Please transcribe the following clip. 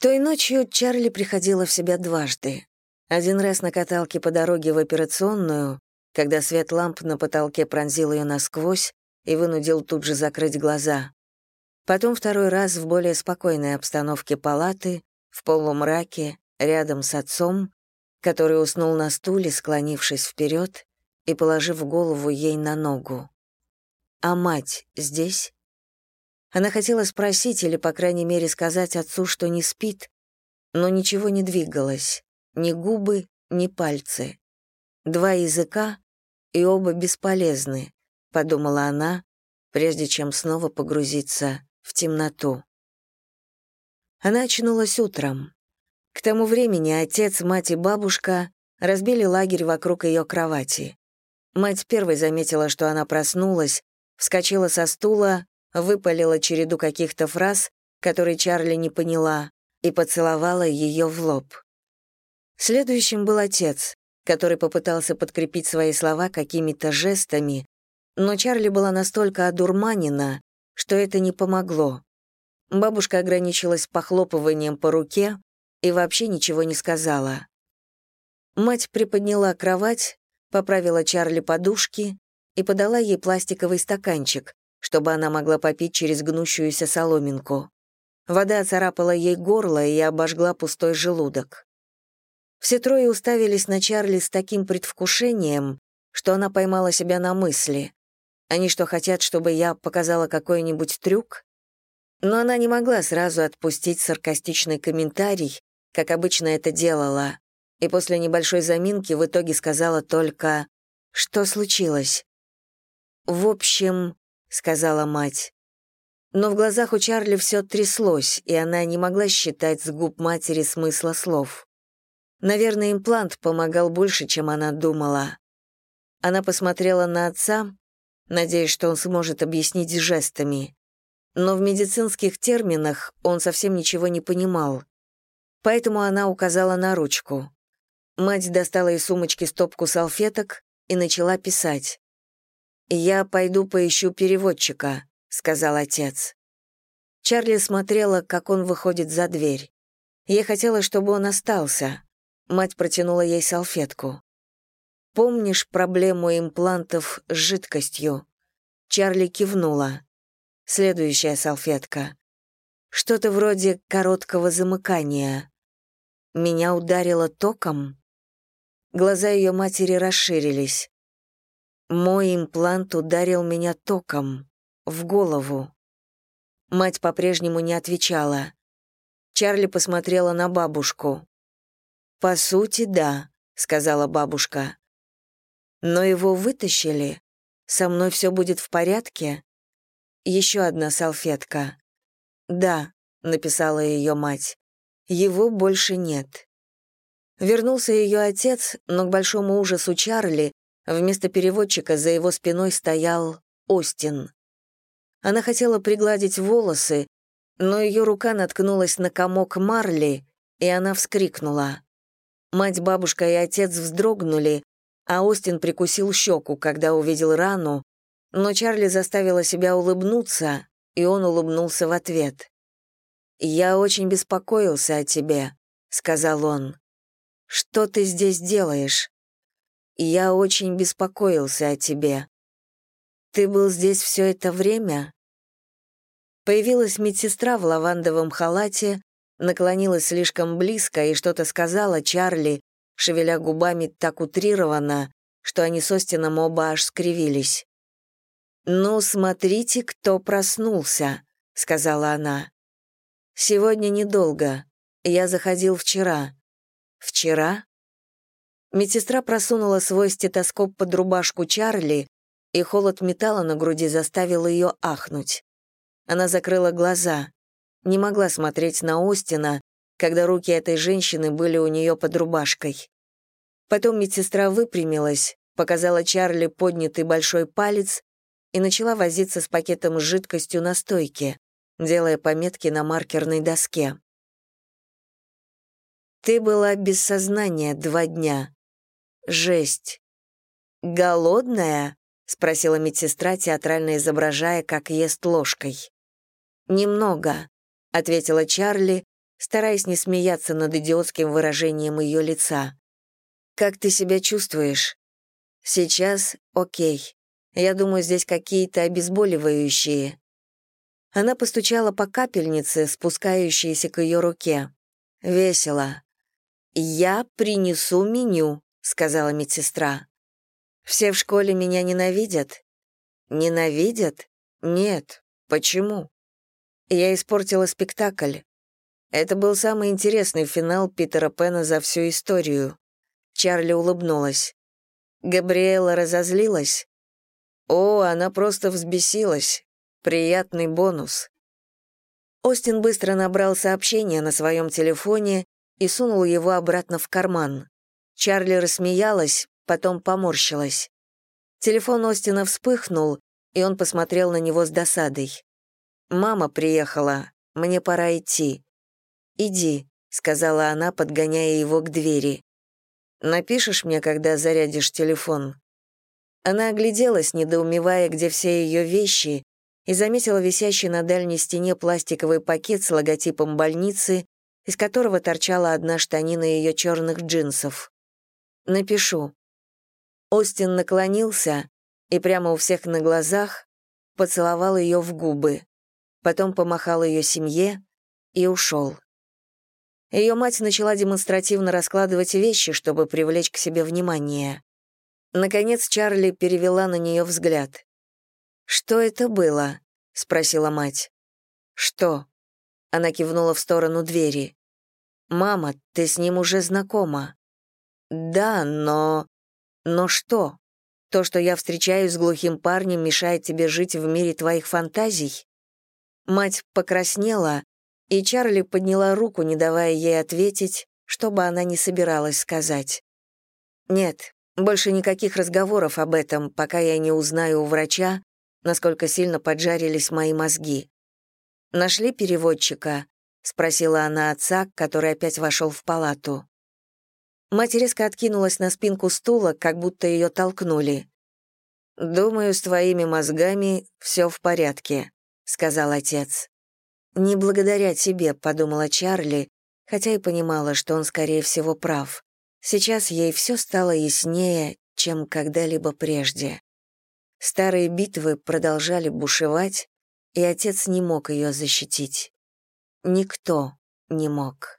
Той ночью Чарли приходила в себя дважды. Один раз на каталке по дороге в операционную, когда свет ламп на потолке пронзил ее насквозь и вынудил тут же закрыть глаза. Потом второй раз в более спокойной обстановке палаты, в полумраке, рядом с отцом, который уснул на стуле, склонившись вперед и положив голову ей на ногу. «А мать здесь?» Она хотела спросить или, по крайней мере, сказать отцу, что не спит, но ничего не двигалось, ни губы, ни пальцы. Два языка, и оба бесполезны, подумала она, прежде чем снова погрузиться в темноту. Она очнулась утром. К тому времени отец, мать и бабушка разбили лагерь вокруг ее кровати. Мать первой заметила, что она проснулась, вскочила со стула, выпалила череду каких-то фраз, которые Чарли не поняла, и поцеловала ее в лоб. Следующим был отец, который попытался подкрепить свои слова какими-то жестами, но Чарли была настолько одурманена, что это не помогло. Бабушка ограничилась похлопыванием по руке и вообще ничего не сказала. Мать приподняла кровать, поправила Чарли подушки и подала ей пластиковый стаканчик, чтобы она могла попить через гнущуюся соломинку. Вода царапала ей горло и обожгла пустой желудок. Все трое уставились на Чарли с таким предвкушением, что она поймала себя на мысли. Они что, хотят, чтобы я показала какой-нибудь трюк? Но она не могла сразу отпустить саркастичный комментарий, как обычно это делала, и после небольшой заминки в итоге сказала только «Что случилось?» «В общем», — сказала мать. Но в глазах у Чарли все тряслось, и она не могла считать с губ матери смысла слов. Наверное, имплант помогал больше, чем она думала. Она посмотрела на отца, надеясь, что он сможет объяснить жестами. Но в медицинских терминах он совсем ничего не понимал. Поэтому она указала на ручку. Мать достала из сумочки стопку салфеток и начала писать. «Я пойду поищу переводчика», — сказал отец. Чарли смотрела, как он выходит за дверь. Ей хотелось, чтобы он остался. Мать протянула ей салфетку. «Помнишь проблему имплантов с жидкостью?» Чарли кивнула. Следующая салфетка. Что-то вроде короткого замыкания. Меня ударило током. Глаза ее матери расширились. Мой имплант ударил меня током, в голову. Мать по-прежнему не отвечала. Чарли посмотрела на бабушку. «По сути, да», — сказала бабушка. «Но его вытащили. Со мной все будет в порядке?» Еще одна салфетка. «Да», — написала ее мать. «Его больше нет». Вернулся ее отец, но к большому ужасу Чарли Вместо переводчика за его спиной стоял Остин. Она хотела пригладить волосы, но ее рука наткнулась на комок марли, и она вскрикнула. Мать, бабушка и отец вздрогнули, а Остин прикусил щеку, когда увидел рану, но Чарли заставила себя улыбнуться, и он улыбнулся в ответ. «Я очень беспокоился о тебе», — сказал он. «Что ты здесь делаешь?» Я очень беспокоился о тебе. Ты был здесь все это время?» Появилась медсестра в лавандовом халате, наклонилась слишком близко и что-то сказала Чарли, шевеля губами так утрированно, что они с Остином оба аж скривились. «Ну, смотрите, кто проснулся», — сказала она. «Сегодня недолго. Я заходил вчера». «Вчера?» Медсестра просунула свой стетоскоп под рубашку Чарли, и холод металла на груди заставил ее ахнуть. Она закрыла глаза. Не могла смотреть на Остина, когда руки этой женщины были у нее под рубашкой. Потом медсестра выпрямилась, показала Чарли поднятый большой палец и начала возиться с пакетом с жидкостью на стойке, делая пометки на маркерной доске. «Ты была без сознания два дня», Жесть. «Голодная?» — спросила медсестра, театрально изображая, как ест ложкой. «Немного», — ответила Чарли, стараясь не смеяться над идиотским выражением ее лица. «Как ты себя чувствуешь?» «Сейчас окей. Я думаю, здесь какие-то обезболивающие». Она постучала по капельнице, спускающейся к ее руке. Весело. «Я принесу меню», — сказала медсестра. «Все в школе меня ненавидят?» «Ненавидят? Нет. Почему?» Я испортила спектакль. Это был самый интересный финал Питера Пэна за всю историю. Чарли улыбнулась. Габриэла разозлилась. О, она просто взбесилась. Приятный бонус. Остин быстро набрал сообщение на своем телефоне и сунул его обратно в карман. Чарли рассмеялась, потом поморщилась. Телефон Остина вспыхнул, и он посмотрел на него с досадой. «Мама приехала. Мне пора идти». «Иди», — сказала она, подгоняя его к двери. «Напишешь мне, когда зарядишь телефон?» Она огляделась, недоумевая, где все ее вещи, и заметила висящий на дальней стене пластиковый пакет с логотипом больницы, из которого торчала одна штанина ее черных джинсов. «Напишу». Остин наклонился и прямо у всех на глазах поцеловал ее в губы потом помахал ее семье и ушел. Ее мать начала демонстративно раскладывать вещи, чтобы привлечь к себе внимание. Наконец Чарли перевела на нее взгляд. «Что это было?» — спросила мать. «Что?» — она кивнула в сторону двери. «Мама, ты с ним уже знакома». «Да, но...» «Но что? То, что я встречаюсь с глухим парнем, мешает тебе жить в мире твоих фантазий?» Мать покраснела, и Чарли подняла руку, не давая ей ответить, что бы она не собиралась сказать. «Нет, больше никаких разговоров об этом, пока я не узнаю у врача, насколько сильно поджарились мои мозги. «Нашли переводчика?» — спросила она отца, который опять вошел в палату. Мать резко откинулась на спинку стула, как будто ее толкнули. «Думаю, с твоими мозгами все в порядке», сказал отец. «Не благодаря тебе», — подумала Чарли, хотя и понимала, что он, скорее всего, прав. Сейчас ей все стало яснее, чем когда-либо прежде. Старые битвы продолжали бушевать, и отец не мог ее защитить. Никто не мог.